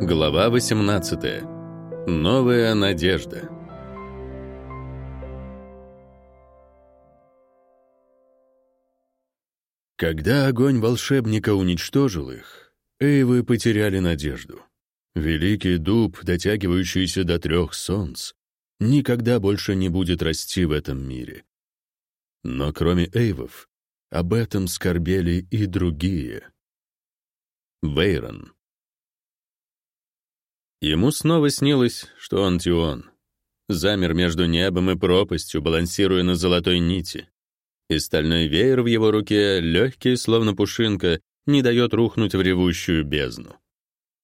Глава 18. Новая надежда. Когда огонь волшебника уничтожил их, Эйвы потеряли надежду. Великий дуб, дотягивающийся до трех солнц, никогда больше не будет расти в этом мире. Но кроме Эйвов, об этом скорбели и другие. Вейрон. Ему снова снилось, что он Тион. Замер между небом и пропастью, балансируя на золотой нити. И стальной веер в его руке, легкий, словно пушинка, не дает рухнуть в ревущую бездну.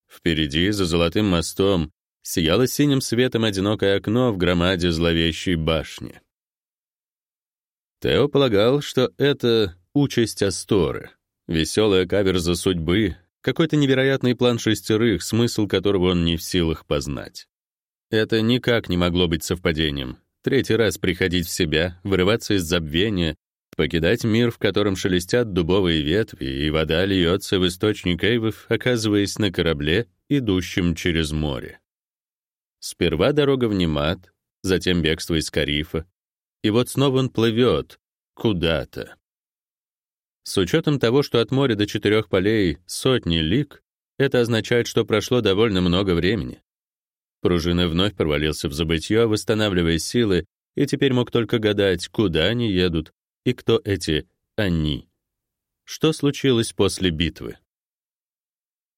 Впереди, за золотым мостом, сияло синим светом одинокое окно в громаде зловещей башни. Тео полагал, что это участь Асторы, веселая каверза судьбы, какой-то невероятный план шестерых, смысл которого он не в силах познать. Это никак не могло быть совпадением. Третий раз приходить в себя, вырываться из забвения, покидать мир, в котором шелестят дубовые ветви, и вода льется в источник Эйвов, оказываясь на корабле, идущем через море. Сперва дорога в Немат, затем бегство из Карифа, и вот снова он плывет куда-то. С учетом того, что от моря до четырех полей сотни лиг, это означает, что прошло довольно много времени. Пружина вновь провалился в забытье, восстанавливая силы, и теперь мог только гадать, куда они едут и кто эти «они». Что случилось после битвы?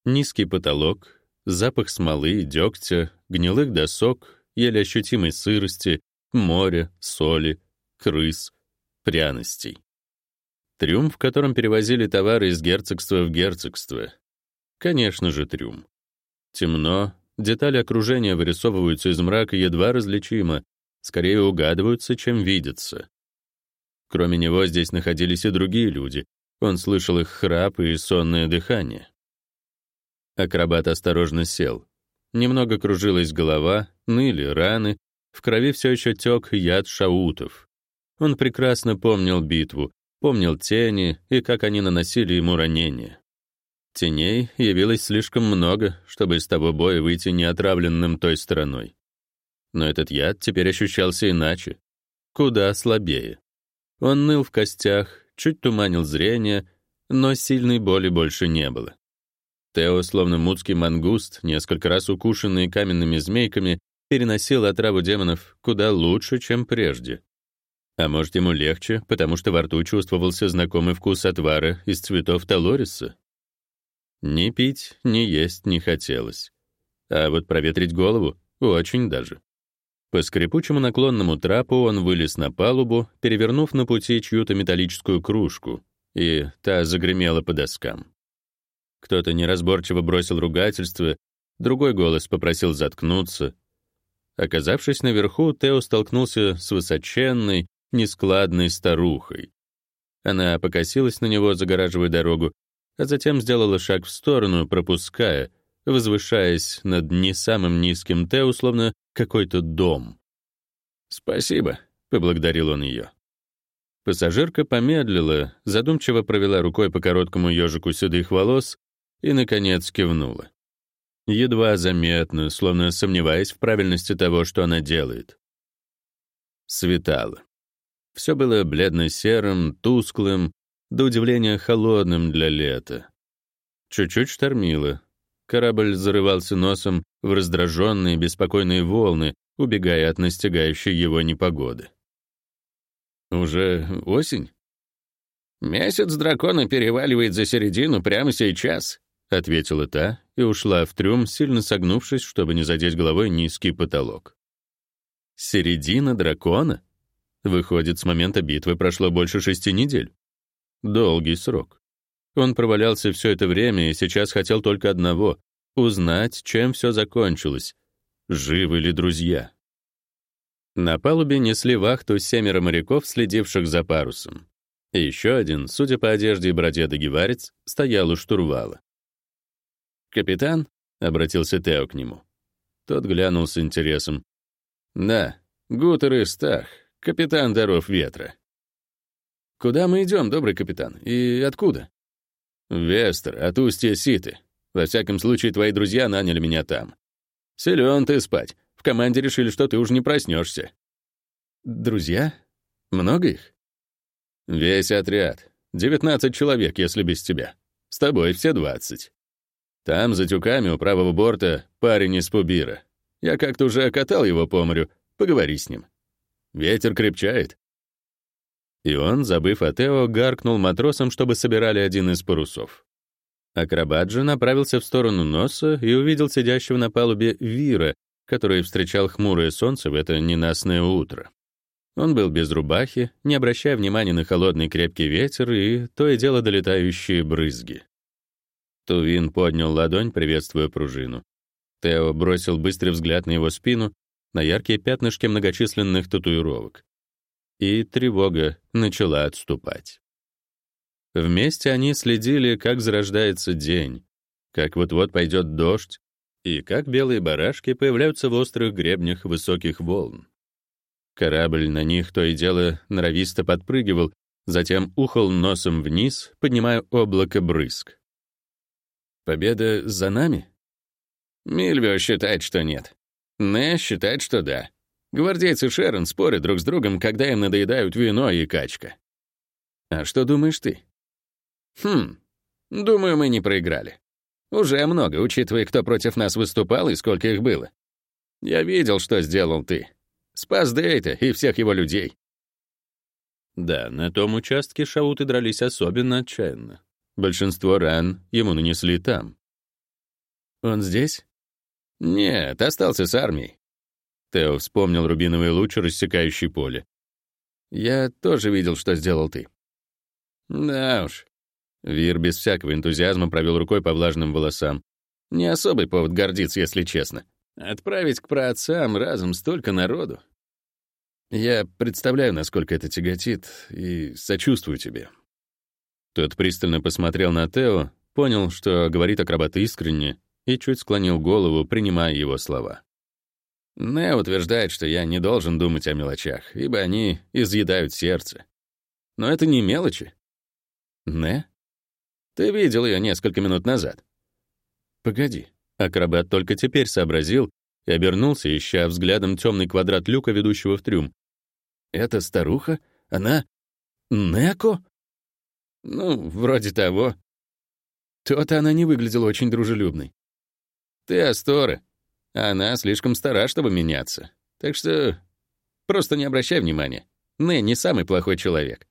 Низкий потолок, запах смолы, дегтя, гнилых досок, еле ощутимой сырости, моря, соли, крыс, пряностей. Трюм, в котором перевозили товары из герцогства в герцогство. Конечно же, трюм. Темно, детали окружения вырисовываются из мрака едва различимо, скорее угадываются, чем видятся. Кроме него здесь находились и другие люди. Он слышал их храп и сонное дыхание. Акробат осторожно сел. Немного кружилась голова, ныли раны, в крови все еще тек яд шаутов. Он прекрасно помнил битву, помнил тени и как они наносили ему ранения. Теней явилось слишком много, чтобы из того боя выйти неотравленным той стороной. Но этот яд теперь ощущался иначе, куда слабее. Он ныл в костях, чуть туманил зрение, но сильной боли больше не было. Тео, словно мудский мангуст, несколько раз укушенный каменными змейками, переносил отраву демонов куда лучше, чем прежде. А может, ему легче, потому что во рту чувствовался знакомый вкус отвара из цветов талориса? Ни пить, ни есть не хотелось. А вот проветрить голову — очень даже. По скрипучему наклонному трапу он вылез на палубу, перевернув на пути чью-то металлическую кружку, и та загремела по доскам. Кто-то неразборчиво бросил ругательство, другой голос попросил заткнуться. Оказавшись наверху, Тео столкнулся с высоченной, нескладной старухой. Она покосилась на него, загораживая дорогу, а затем сделала шаг в сторону, пропуская, возвышаясь над не самым низким Т, условно, какой-то дом. «Спасибо», — поблагодарил он ее. Пассажирка помедлила, задумчиво провела рукой по короткому ежику седых волос и, наконец, кивнула. Едва заметно, словно сомневаясь в правильности того, что она делает. Светало. Все было бледно-серым, тусклым, до удивления холодным для лета. Чуть-чуть штормило. Корабль зарывался носом в раздраженные, беспокойные волны, убегая от настигающей его непогоды. «Уже осень?» «Месяц дракона переваливает за середину прямо сейчас», — ответила та и ушла в трюм, сильно согнувшись, чтобы не задеть головой низкий потолок. «Середина дракона?» Выходит, с момента битвы прошло больше шести недель. Долгий срок. Он провалялся все это время и сейчас хотел только одного — узнать, чем все закончилось. Живы ли друзья? На палубе несли вахту семеро моряков, следивших за парусом. И еще один, судя по одежде и бороде стоял у штурвала. «Капитан?» — обратился Тео к нему. Тот глянул с интересом. «Да, Гутер и Стах, капитан Даров Ветра». «Куда мы идем, добрый капитан? И откуда?» «Вестер, от устья Ситы. Во всяком случае, твои друзья наняли меня там. Силен ты спать. В команде решили, что ты уже не проснешься. Друзья? Много их? Весь отряд. 19 человек, если без тебя. С тобой все 20. Там, за тюками у правого борта, парень из Пубира. Я как-то уже катал его по морю. Поговори с ним. Ветер крепчает. И он, забыв о Тео, гаркнул матросам, чтобы собирали один из парусов. Акробат же направился в сторону носа и увидел сидящего на палубе Вира, который встречал хмурое солнце в это ненастное утро. Он был без рубахи, не обращая внимания на холодный крепкий ветер и то и дело долетающие брызги. Тувин поднял ладонь, приветствуя пружину. Тео бросил быстрый взгляд на его спину, на яркие пятнышки многочисленных татуировок. И тревога начала отступать. Вместе они следили, как зарождается день, как вот-вот пойдет дождь, и как белые барашки появляются в острых гребнях высоких волн. Корабль на них то и дело норовисто подпрыгивал, затем ухал носом вниз, поднимая облако брызг. «Победа за нами?» Мильвио считает, что нет. Не считает, что да. Гвардейцы Шерон спорят друг с другом, когда им надоедают вино и качка. А что думаешь ты? Хм, думаю, мы не проиграли. Уже много, учитывая, кто против нас выступал и сколько их было. Я видел, что сделал ты. Спас Дейта и всех его людей. Да, на том участке шауты дрались особенно отчаянно. Большинство ран ему нанесли там. Он здесь? Нет, остался с армией. Тео вспомнил рубиновый луч, рассекающий поле. Я тоже видел, что сделал ты. Да уж. Вир без всякого энтузиазма провел рукой по влажным волосам. Не особый повод гордиться, если честно. Отправить к праотцам разом столько народу. Я представляю, насколько это тяготит, и сочувствую тебе. Тот пристально посмотрел на Тео, понял, что говорит акробат искренне, и чуть склонил голову, принимая его слова. Не утверждает, что я не должен думать о мелочах, ибо они изъедают сердце. Но это не мелочи. Не? Ты видел ее несколько минут назад. Погоди. Акробат только теперь сообразил и обернулся, ища взглядом темный квадрат люка, ведущего в трюм. «Эта старуха? Она... Неко?» «Ну, вроде того». То-то она не выглядела очень дружелюбной. «Ты Астора. Она слишком стара, чтобы меняться. Так что просто не обращай внимания. Нэ не самый плохой человек.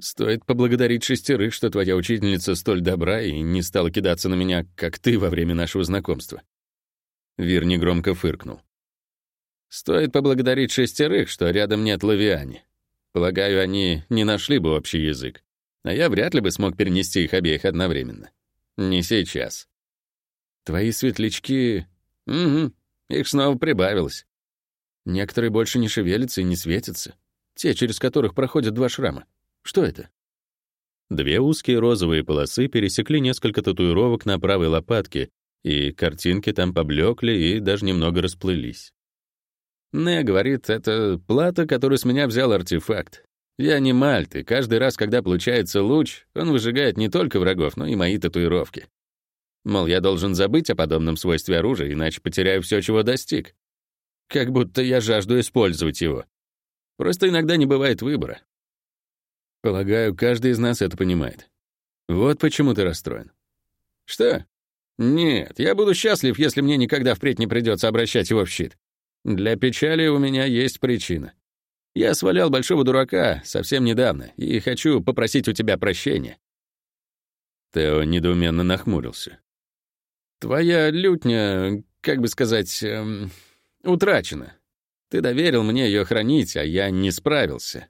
Стоит поблагодарить шестерых, что твоя учительница столь добра и не стала кидаться на меня, как ты во время нашего знакомства. Вир негромко фыркнул. Стоит поблагодарить шестерых, что рядом нет Лавиани. Полагаю, они не нашли бы общий язык. А я вряд ли бы смог перенести их обеих одновременно. Не сейчас. Твои светлячки... Угу, их снова прибавилось. Некоторые больше не шевелятся и не светятся. Те, через которых проходят два шрама. Что это? Две узкие розовые полосы пересекли несколько татуировок на правой лопатке, и картинки там поблекли и даже немного расплылись. Не говорит, это плата, которую с меня взял артефакт. Я не мальт, и каждый раз, когда получается луч, он выжигает не только врагов, но и мои татуировки. Мол, я должен забыть о подобном свойстве оружия, иначе потеряю все, чего достиг. Как будто я жажду использовать его. Просто иногда не бывает выбора. Полагаю, каждый из нас это понимает. Вот почему ты расстроен. Что? Нет, я буду счастлив, если мне никогда впредь не придется обращать его в щит. Для печали у меня есть причина. Я свалял большого дурака совсем недавно и хочу попросить у тебя прощения. Тео недоуменно нахмурился. Твоя лютня, как бы сказать, эм, утрачена. Ты доверил мне ее хранить, а я не справился.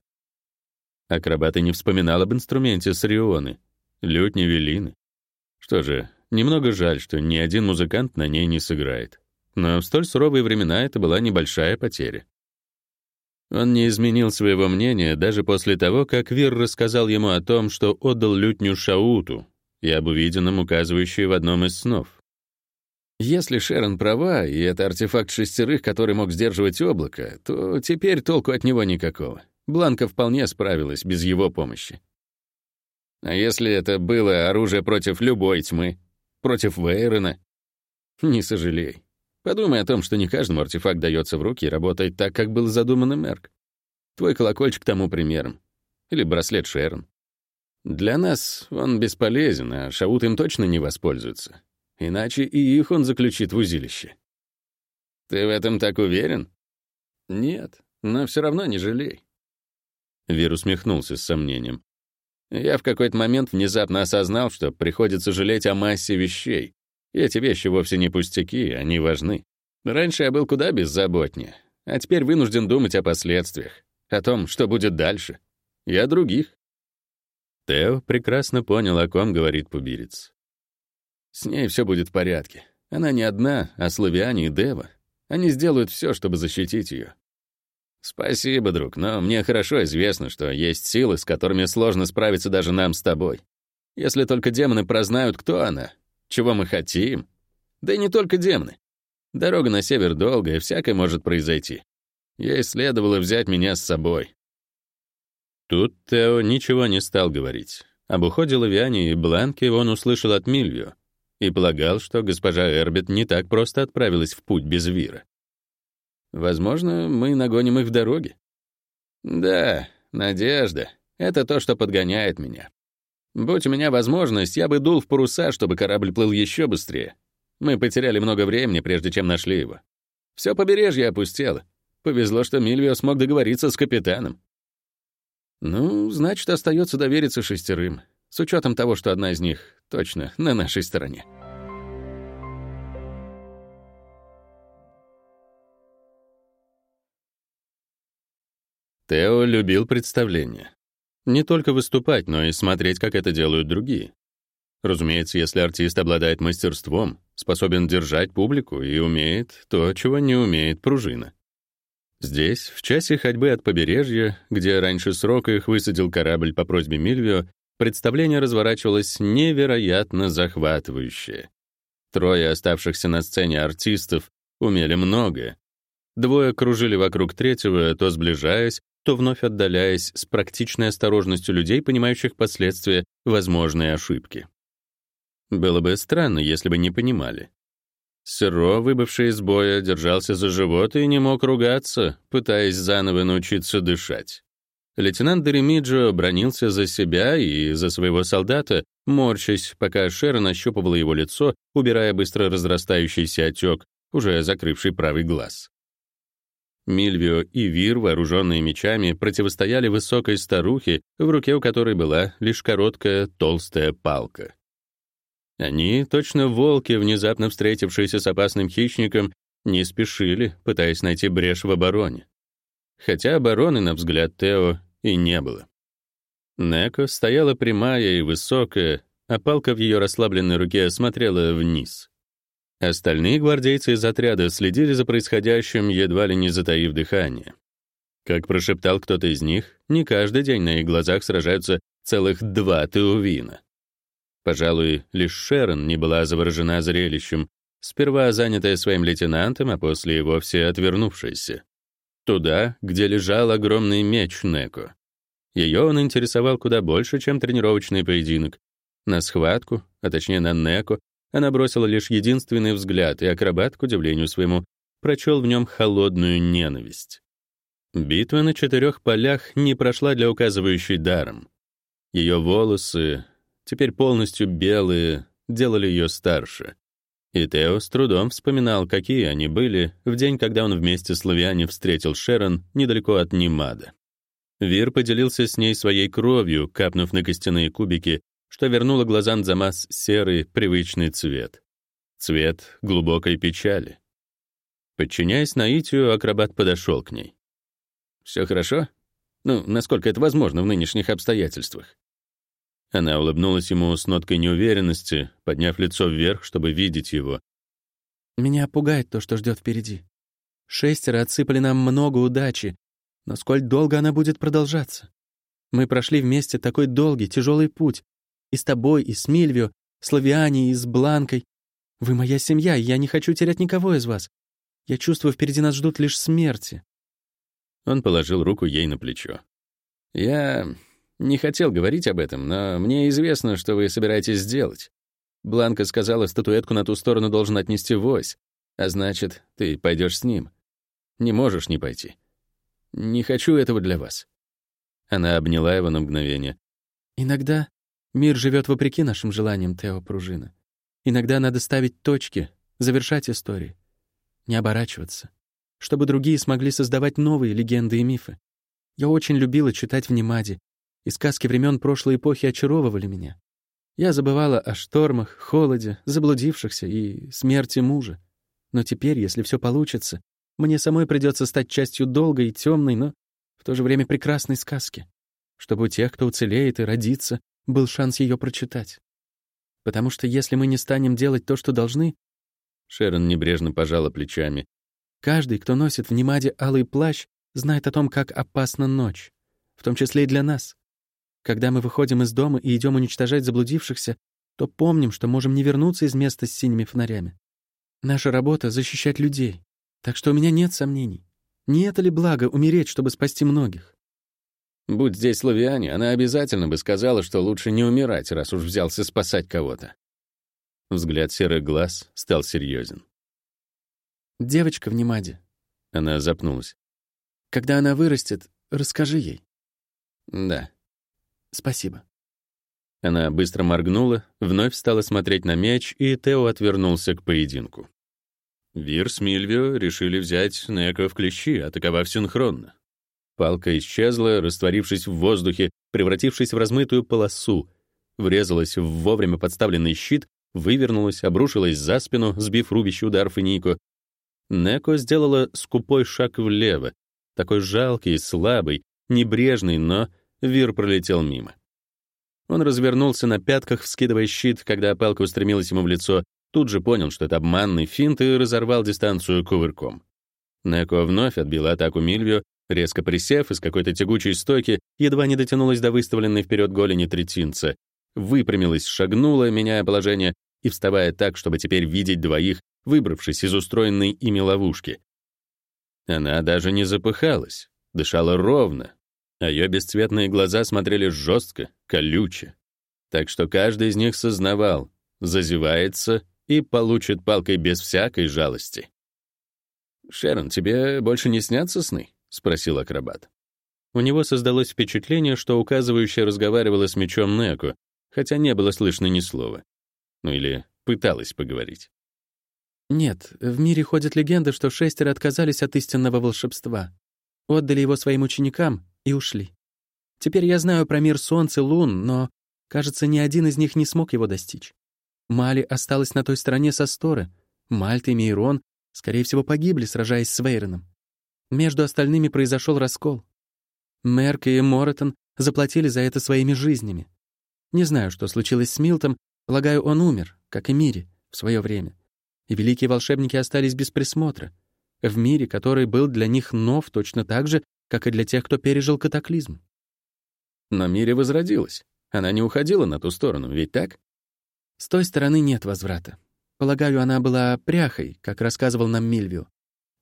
Акробат и не вспоминал об инструменте Сарионы, лютни Велины. Что же, немного жаль, что ни один музыкант на ней не сыграет. Но в столь суровые времена это была небольшая потеря. Он не изменил своего мнения даже после того, как Вир рассказал ему о том, что отдал лютню Шауту и об увиденном, указывающей в одном из снов. Если Шерон права, и это артефакт шестерых, который мог сдерживать облако, то теперь толку от него никакого. Бланка вполне справилась без его помощи. А если это было оружие против любой тьмы? против Вейрона. Не сожалей. Подумай о том, что не каждому артефакт дается в руки и работает так, как был задуман Мерк. Твой колокольчик тому примером. Или браслет Шерон. Для нас он бесполезен, а Шаут им точно не воспользуется. Иначе и их он заключит в узилище. Ты в этом так уверен? Нет, но все равно не жалей. Вир усмехнулся с сомнением. Я в какой-то момент внезапно осознал, что приходится жалеть о массе вещей. И эти вещи вовсе не пустяки, они важны. Раньше я был куда беззаботнее, а теперь вынужден думать о последствиях, о том, что будет дальше, и о других. Тео прекрасно понял, о ком говорит пубирец. С ней все будет в порядке. Она не одна, а Славиане и Дева. Они сделают все, чтобы защитить ее. Спасибо, друг, но мне хорошо известно, что есть силы, с которыми сложно справиться даже нам с тобой. Если только демоны прознают, кто она, чего мы хотим. Да и не только демоны. Дорога на север долгая, всякое может произойти. Ей следовало взять меня с собой. Тут Тео ничего не стал говорить. Об уходе Лавиани и Бланки он услышал от Мильвио и полагал, что госпожа Эрбит не так просто отправилась в путь без Вира. Возможно, мы нагоним их в дороге. Да, надежда — это то, что подгоняет меня. Будь у меня возможность, я бы дул в паруса, чтобы корабль плыл еще быстрее. Мы потеряли много времени, прежде чем нашли его. Все побережье опустело. Повезло, что Мильвио смог договориться с капитаном. Ну, значит, остается довериться шестерым, с учетом того, что одна из них точно на нашей стороне. Тео любил представления. Не только выступать, но и смотреть, как это делают другие. Разумеется, если артист обладает мастерством, способен держать публику и умеет то, чего не умеет пружина. Здесь, в часе ходьбы от побережья, где раньше срока их высадил корабль по просьбе Мильвио, представление разворачивалось невероятно захватывающее. Трое оставшихся на сцене артистов умели многое. Двое кружили вокруг третьего, то сближаясь, то вновь отдаляясь с практичной осторожностью людей, понимающих последствия возможной ошибки. Было бы странно, если бы не понимали. Сыро, выбывший из боя, держался за живот и не мог ругаться, пытаясь заново научиться дышать. Лейтенант Деремиджо бронился за себя и за своего солдата, морщась, пока Шерон ощупывала его лицо, убирая быстро разрастающийся отек, уже закрывший правый глаз. Мильвио и Вир, вооруженные мечами, противостояли высокой старухе, в руке у которой была лишь короткая толстая палка. Они, точно волки, внезапно встретившиеся с опасным хищником, не спешили, пытаясь найти брешь в обороне. Хотя обороны, на взгляд Тео, и не было. Неко стояла прямая и высокая, а палка в ее расслабленной руке смотрела вниз. Остальные гвардейцы из отряда следили за происходящим, едва ли не затаив дыхание. Как прошептал кто-то из них, не каждый день на их глазах сражаются целых два Теувина. Пожалуй, лишь Шерон не была заворожена зрелищем, сперва занятая своим лейтенантом, а после и вовсе отвернувшаяся. Туда, где лежал огромный меч Неко. Ее он интересовал куда больше, чем тренировочный поединок. На схватку, а точнее на Неко, она бросила лишь единственный взгляд, и акробат, к удивлению своему, прочел в нем холодную ненависть. Битва на четырех полях не прошла для указывающей даром. Ее волосы, теперь полностью белые, делали ее старше. И Тео с трудом вспоминал, какие они были в день, когда он вместе с Лавиане встретил Шерон недалеко от Немада. Вир поделился с ней своей кровью, капнув на костяные кубики, что вернуло глазам Дзамас серый, привычный цвет. Цвет глубокой печали. Подчиняясь наитию, акробат подошел к ней. «Все хорошо? Ну, насколько это возможно в нынешних обстоятельствах?» Она улыбнулась ему с ноткой неуверенности, подняв лицо вверх, чтобы видеть его. «Меня пугает то, что ждет впереди. Шестеро отсыпали нам много удачи, но сколь долго она будет продолжаться? Мы прошли вместе такой долгий, тяжелый путь. И с тобой, и с Мильвио, с Лавиани, и с Бланкой. Вы моя семья, и я не хочу терять никого из вас. Я чувствую, впереди нас ждут лишь смерти». Он положил руку ей на плечо. «Я не хотел говорить об этом, но мне известно, что вы собираетесь сделать. Бланка сказала, статуэтку на ту сторону должен отнести вось, а значит, ты пойдешь с ним. Не можешь не пойти. Не хочу этого для вас». Она обняла его на мгновение. «Иногда мир живет вопреки нашим желаниям, Тео Пружина. Иногда надо ставить точки, завершать истории, не оборачиваться, чтобы другие смогли создавать новые легенды и мифы. Я очень любила читать в Немаде, и сказки времен прошлой эпохи очаровывали меня. Я забывала о штормах, холоде, заблудившихся и смерти мужа. Но теперь, если все получится, мне самой придется стать частью долгой и темной, но в то же время прекрасной сказки, чтобы у тех, кто уцелеет и родится, был шанс ее прочитать. Потому что если мы не станем делать то, что должны... Шерон небрежно пожала плечами. Каждый, кто носит в Немаде алый плащ, знает о том, как опасна ночь, в том числе и для нас. Когда мы выходим из дома и идем уничтожать заблудившихся, то помним, что можем не вернуться из места с синими фонарями. Наша работа — защищать людей. Так что у меня нет сомнений. Не это ли благо умереть, чтобы спасти многих? Будь здесь славяне, она обязательно бы сказала, что лучше не умирать, раз уж взялся спасать кого-то. Взгляд серых глаз стал серьезен. «Девочка в Немаде». Она запнулась. «Когда она вырастет, расскажи ей». «Да». «Спасибо». Она быстро моргнула, вновь стала смотреть на мяч, и Тео отвернулся к поединку. Вир с Мильвио решили взять Неко в клещи, атаковав синхронно. Палка исчезла, растворившись в воздухе, превратившись в размытую полосу, врезалась в вовремя подставленный щит, вывернулась, обрушилась за спину, сбив рубящий удар Фенико. Неко сделала скупой шаг влево, такой жалкий, слабый, небрежный, но Вир пролетел мимо. Он развернулся на пятках, вскидывая щит, когда палка устремилась ему в лицо, Тут же понял, что это обманный финт и разорвал дистанцию кувырком. Неко вновь отбила атаку Мильвио, резко присев из какой-то тягучей стойки, едва не дотянулась до выставленной вперед голени третинца, выпрямилась, шагнула, меняя положение и вставая так, чтобы теперь видеть двоих, выбравшись из устроенной ими ловушки. Она даже не запыхалась, дышала ровно, а ее бесцветные глаза смотрели жестко, колюче. Так что каждый из них сознавал, зазевается и получит палкой без всякой жалости. «Шерон, тебе больше не снятся сны?» — спросил акробат. У него создалось впечатление, что указывающая разговаривала с мечом Неку, хотя не было слышно ни слова. Ну или пыталась поговорить. «Нет, в мире ходит легенда, что шестеро отказались от истинного волшебства, отдали его своим ученикам и ушли. Теперь я знаю про мир солнца, лун, но, кажется, ни один из них не смог его достичь. Мали осталась на той стороне со Сторы. Мальта и Мейрон, скорее всего, погибли, сражаясь с Вейроном. Между остальными произошел раскол. Мерк и Моротон заплатили за это своими жизнями. Не знаю, что случилось с Милтом, полагаю, он умер, как и Мири, в свое время. И великие волшебники остались без присмотра. В мире, который был для них нов точно так же, как и для тех, кто пережил катаклизм. Но Мири возродилась. Она не уходила на ту сторону, ведь так? С той стороны нет возврата. Полагаю, она была пряхой, как рассказывал нам Мильвио.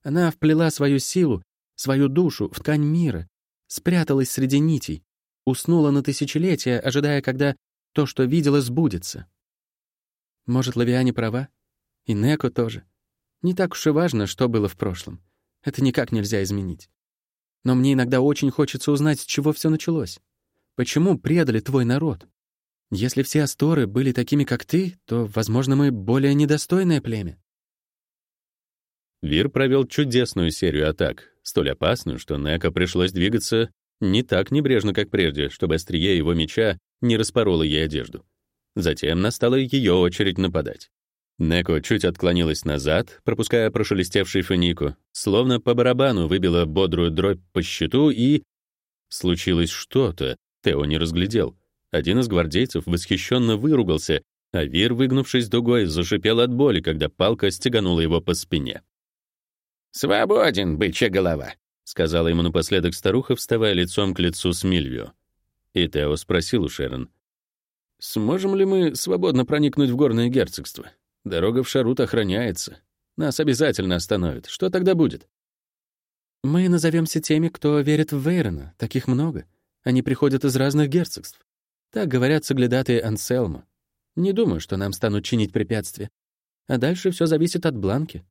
Она вплела свою силу, свою душу в ткань мира, спряталась среди нитей, уснула на тысячелетия, ожидая, когда то, что видела, сбудется. Может, Лавиане права? И Неко тоже. Не так уж и важно, что было в прошлом. Это никак нельзя изменить. Но мне иногда очень хочется узнать, с чего все началось. Почему предали твой народ? Если все асторы были такими, как ты, то, возможно, мы более недостойное племя. Вир провел чудесную серию атак, столь опасную, что Неко пришлось двигаться не так небрежно, как прежде, чтобы острие его меча не распороло ей одежду. Затем настала ее очередь нападать. Неко чуть отклонилась назад, пропуская прошелестевший фунику, словно по барабану выбила бодрую дробь по щиту и... Случилось что-то, Тео не разглядел. Один из гвардейцев восхищенно выругался, а Вир, выгнувшись дугой, зашипел от боли, когда палка стеганула его по спине. «Свободен, бычья голова», — сказала ему напоследок старуха, вставая лицом к лицу с Мильвио. И Тео спросил у Шерон. «Сможем ли мы свободно проникнуть в горное герцогство? Дорога в Шарут охраняется. Нас обязательно остановят. Что тогда будет?» «Мы назовемся теми, кто верит в Вейрона. Таких много. Они приходят из разных герцогств. Так говорят соглядатые Анселма. Не думаю, что нам станут чинить препятствия. А дальше все зависит от Бланки.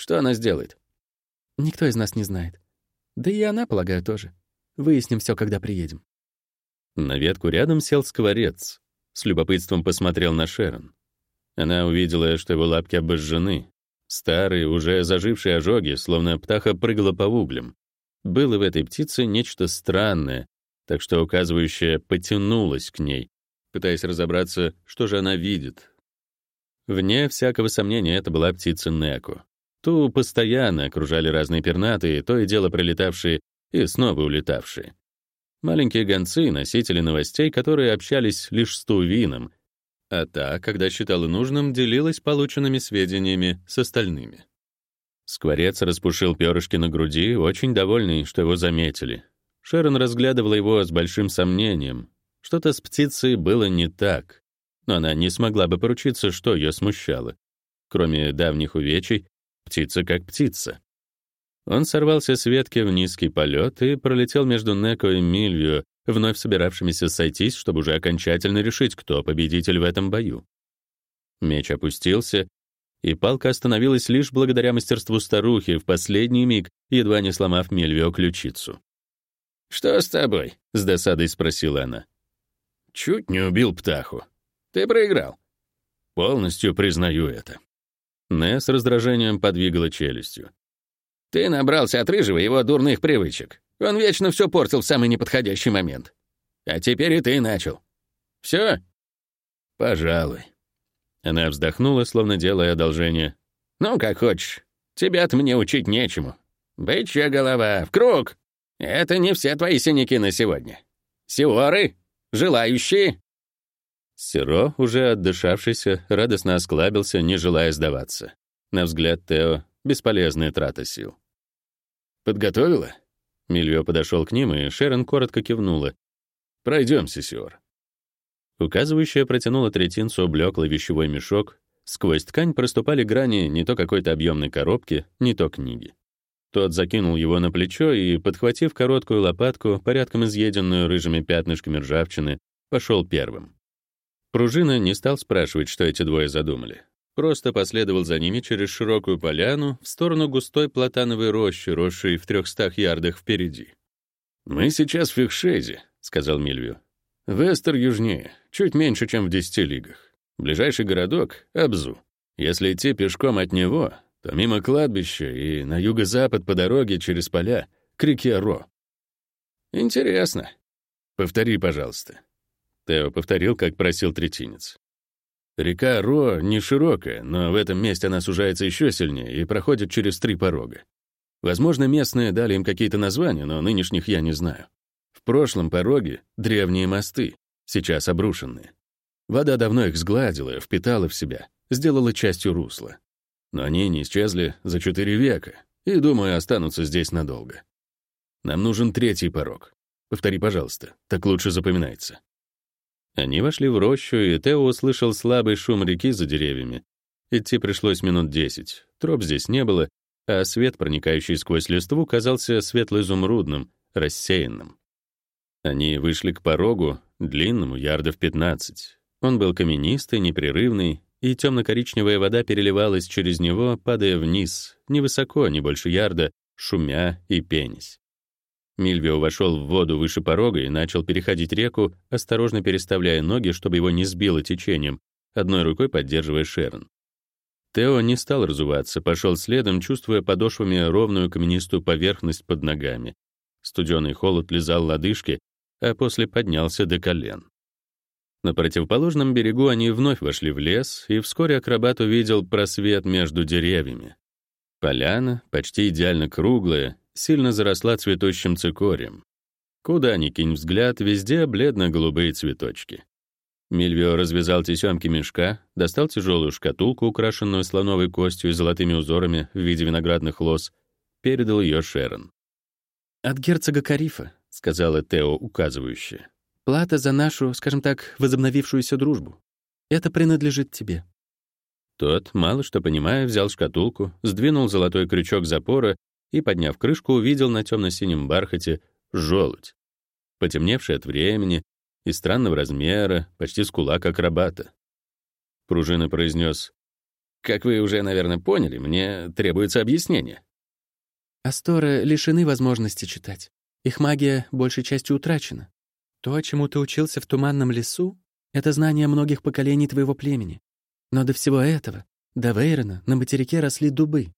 Что она сделает? Никто из нас не знает. Да и она, полагаю, тоже. Выясним все, когда приедем. На ветку рядом сел скворец. С любопытством посмотрел на Шерон. Она увидела, что его лапки обожжены. Старые, уже зажившие ожоги, словно птаха прыгала по углям. Было в этой птице нечто странное, так что указывающая потянулась к ней, пытаясь разобраться, что же она видит. Вне всякого сомнения, это была птица Неко. Ту постоянно окружали разные пернатые, то и дело прилетавшие и снова улетавшие. Маленькие гонцы, носители новостей, которые общались лишь с Тувином, а та, когда считала нужным, делилась полученными сведениями с остальными. Скворец распушил перышки на груди, очень довольный, что его заметили. Шерон разглядывала его с большим сомнением. Что-то с птицей было не так, но она не смогла бы поручиться, что ее смущало. Кроме давних увечий, птица как птица. Он сорвался с ветки в низкий полет и пролетел между Неко и Мильвио, вновь собиравшимися сойтись, чтобы уже окончательно решить, кто победитель в этом бою. Меч опустился, и палка остановилась лишь благодаря мастерству старухи, в последний миг, едва не сломав Мельвио ключицу. «Что с тобой?» — с досадой спросила она. «Чуть не убил птаху. Ты проиграл». «Полностью признаю это». Нэ с раздражением подвигала челюстью. «Ты набрался от рыжего его дурных привычек. Он вечно все портил в самый неподходящий момент. А теперь и ты начал. Все? Пожалуй. Она вздохнула, словно делая одолжение. Ну, как хочешь. Тебя-то мне учить нечему. Бычья голова, в круг. Это не все твои синяки на сегодня. Сиоры, желающие. Сиро, уже отдышавшийся, радостно осклабился, не желая сдаваться. На взгляд Тео — бесполезная трата сил. «Подготовила?» Мильвио подошел к ним, и Шерон коротко кивнула. «Пройдемся, Сиор». Указывающая протянула третинцу блеклый вещевой мешок. Сквозь ткань проступали грани не то какой-то объемной коробки, не то книги. Тот закинул его на плечо и, подхватив короткую лопатку, порядком изъеденную рыжими пятнышками ржавчины, пошел первым. Пружина не стал спрашивать, что эти двое задумали. Просто последовал за ними через широкую поляну в сторону густой платановой рощи, росшей в трехстах ярдах впереди. «Мы сейчас в Фихшезе», — сказал Мильвию. «Вестер южнее, чуть меньше, чем в десяти лигах. Ближайший городок — Абзу. Если идти пешком от него, то мимо кладбища и на юго-запад по дороге через поля к реке Ро». «Интересно. Повтори, пожалуйста». Тео повторил, как просил третинец. Река Ро не широкая, но в этом месте она сужается еще сильнее и проходит через три порога. Возможно, местные дали им какие-то названия, но нынешних я не знаю. В прошлом пороге — древние мосты, сейчас обрушенные. Вода давно их сгладила, впитала в себя, сделала частью русла. Но они не исчезли за четыре века и, думаю, останутся здесь надолго. Нам нужен третий порог. Повтори, пожалуйста, так лучше запоминается. Они вошли в рощу, и Тео услышал слабый шум реки за деревьями. Идти пришлось минут десять. Троп здесь не было, а свет, проникающий сквозь листву, казался светло-изумрудным, рассеянным. Они вышли к порогу, длинному, ярдов 15. Он был каменистый, непрерывный, и темно-коричневая вода переливалась через него, падая вниз, невысоко, не больше ярда, шумя и пенясь. Мильвио вошел в воду выше порога и начал переходить реку, осторожно переставляя ноги, чтобы его не сбило течением, одной рукой поддерживая Шерон. Тео не стал разуваться, пошел следом, чувствуя подошвами ровную каменистую поверхность под ногами. Студеный холод лизал лодыжки, а после поднялся до колен. На противоположном берегу они вновь вошли в лес, и вскоре акробат увидел просвет между деревьями. Поляна, почти идеально круглая, сильно заросла цветущим цикорием. Куда ни кинь взгляд, везде бледно-голубые цветочки. Мильвио развязал тесемки мешка, достал тяжелую шкатулку, украшенную слоновой костью и золотыми узорами в виде виноградных лоз, передал ее Шерон. «От герцога Карифа», — сказала Тео, указывающая. «Плата за нашу, скажем так, возобновившуюся дружбу. Это принадлежит тебе». Тот, мало что понимая, взял шкатулку, сдвинул золотой крючок запора и, подняв крышку, увидел на темно-синем бархате желудь. Потемневший от времени, и странного размера, почти с кулак акробата. Пружина произнес, «Как вы уже, наверное, поняли, мне требуется объяснение». Асторы лишены возможности читать. Их магия большей частью утрачена. То, чему ты учился в туманном лесу, это знание многих поколений твоего племени. Но до всего этого, до Вейрона, на материке росли дубы.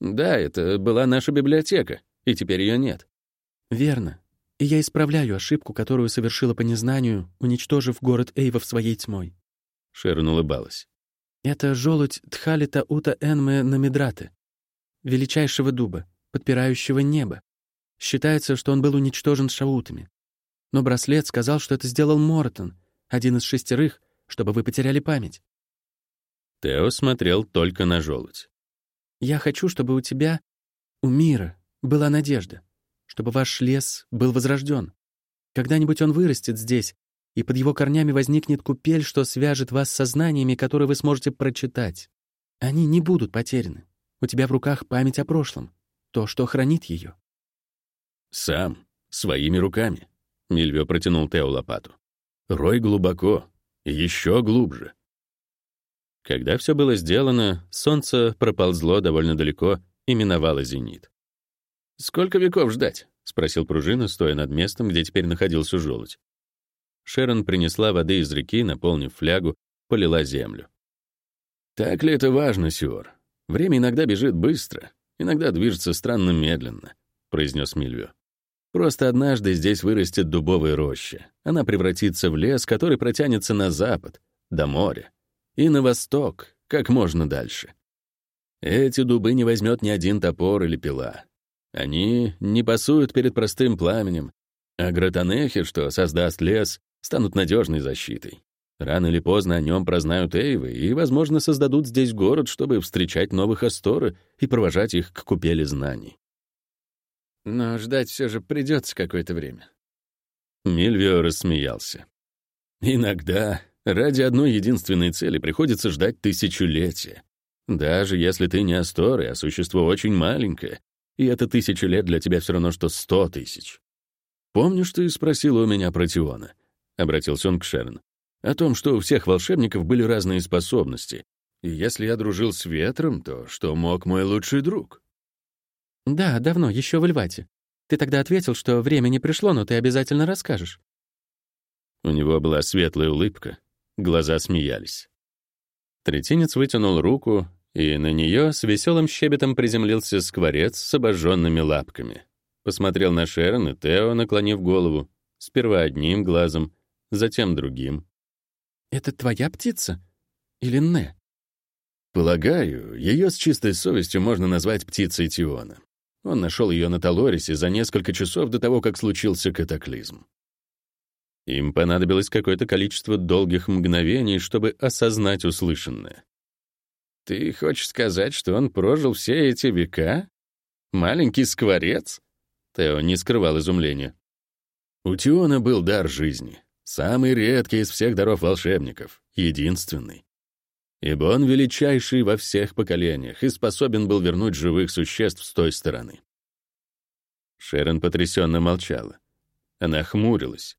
Да, это была наша библиотека, и теперь ее нет. Верно. И я исправляю ошибку, которую совершила по незнанию, уничтожив город Эйва в своей тьмой. Шерон улыбалась. Это желудь Тхалита Ута Энме Намидраты, величайшего дуба, подпирающего небо. Считается, что он был уничтожен шаутами. Но браслет сказал, что это сделал Мортон, один из шестерых, чтобы вы потеряли память. Тео смотрел только на желудь. «Я хочу, чтобы у тебя, у мира, была надежда, чтобы ваш лес был возрожден. Когда-нибудь он вырастет здесь, и под его корнями возникнет купель, что свяжет вас со знаниями, которые вы сможете прочитать. Они не будут потеряны. У тебя в руках память о прошлом, то, что хранит ее. «Сам, своими руками», — Мильвио протянул Тео лопату. «Рой глубоко, еще глубже». Когда все было сделано, солнце проползло довольно далеко и миновало зенит. «Сколько веков ждать?» — спросил пружина, стоя над местом, где теперь находился желудь. Шерон принесла воды из реки, наполнив флягу, полила землю. «Так ли это важно, Сиор? Время иногда бежит быстро, иногда движется странно медленно», — произнес Мильвио. «Просто однажды здесь вырастет дубовая роща. Она превратится в лес, который протянется на запад, до моря, и на восток, как можно дальше. Эти дубы не возьмет ни один топор или пила. Они не пасуют перед простым пламенем, а гратанехи, что создаст лес, станут надежной защитой. Рано или поздно о нем прознают Эйвы и, возможно, создадут здесь город, чтобы встречать новых Асторы и провожать их к купели знаний. Но ждать все же придется какое-то время. Мильвио рассмеялся. Иногда ради одной единственной цели приходится ждать тысячелетия. Даже если ты не Асторы, а существо очень маленькое, и это тысячу лет для тебя все равно, что сто тысяч. Помнишь, ты спросила у меня про Тиона? Обратился он к Шерн о том, что у всех волшебников были разные способности. И если я дружил с ветром, то что мог мой лучший друг? Да, давно, еще в Эльвате. Ты тогда ответил, что время не пришло, но ты обязательно расскажешь. У него была светлая улыбка, глаза смеялись. Третинец вытянул руку, и на нее с веселым щебетом приземлился скворец с обожженными лапками. Посмотрел на Шерон и Тео, наклонив голову, сперва одним глазом, затем другим. «Это твоя птица? Или Не?» Полагаю, ее с чистой совестью можно назвать птицей Тиона. Он нашел ее на Талорисе за несколько часов до того, как случился катаклизм. Им понадобилось какое-то количество долгих мгновений, чтобы осознать услышанное. «Ты хочешь сказать, что он прожил все эти века? Маленький скворец?» Тео не скрывал изумления. У Тиона был дар жизни. Самый редкий из всех даров волшебников, единственный. Ибо он величайший во всех поколениях и способен был вернуть живых существ с той стороны. Шерон потрясенно молчала. Она хмурилась,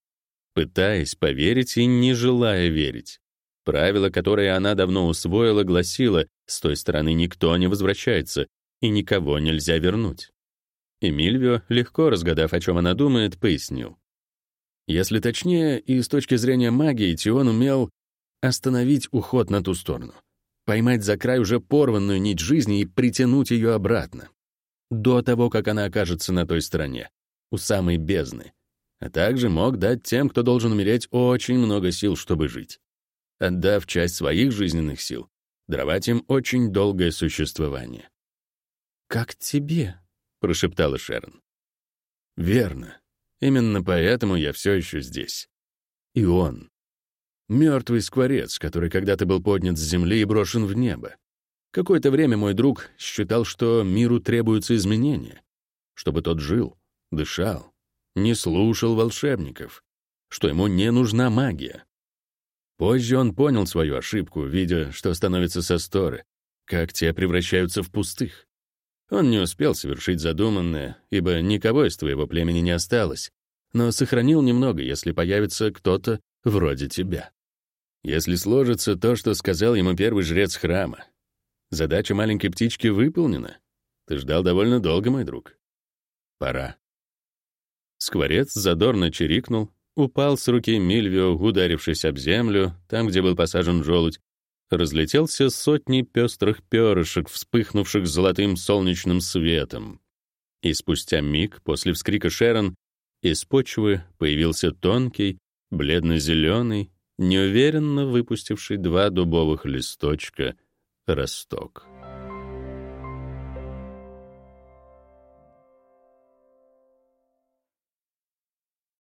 пытаясь поверить и не желая верить. Правило, которое она давно усвоила, гласило, с той стороны никто не возвращается, и никого нельзя вернуть. Эмильвио, легко разгадав, о чем она думает, пояснил. Если точнее, и с точки зрения магии, Тион умел остановить уход на ту сторону, поймать за край уже порванную нить жизни и притянуть ее обратно. До того, как она окажется на той стороне, у самой бездны. А также мог дать тем, кто должен умереть, очень много сил, чтобы жить. Отдав часть своих жизненных сил, даровать им очень долгое существование. «Как тебе?» — прошептала Шерон. «Верно. Именно поэтому я все еще здесь. И он. Мертвый скворец, который когда-то был поднят с земли и брошен в небо. Какое-то время мой друг считал, что миру требуются изменения, чтобы тот жил, дышал, не слушал волшебников, что ему не нужна магия. Позже он понял свою ошибку, видя, что становится со сторы, как те превращаются в пустых. Он не успел совершить задуманное, ибо никого из твоего племени не осталось, но сохранил немного, если появится кто-то вроде тебя. Если сложится то, что сказал ему первый жрец храма. Задача маленькой птички выполнена. Ты ждал довольно долго, мой друг. Пора. Скворец задорно чирикнул, упал с руки Мильвио, ударившись об землю, там, где был посажен желудь, разлетелся сотни пестрых перышек, вспыхнувших золотым солнечным светом. И спустя миг после вскрика Шерон из почвы появился тонкий, бледно-зеленый, неуверенно выпустивший два дубовых листочка росток.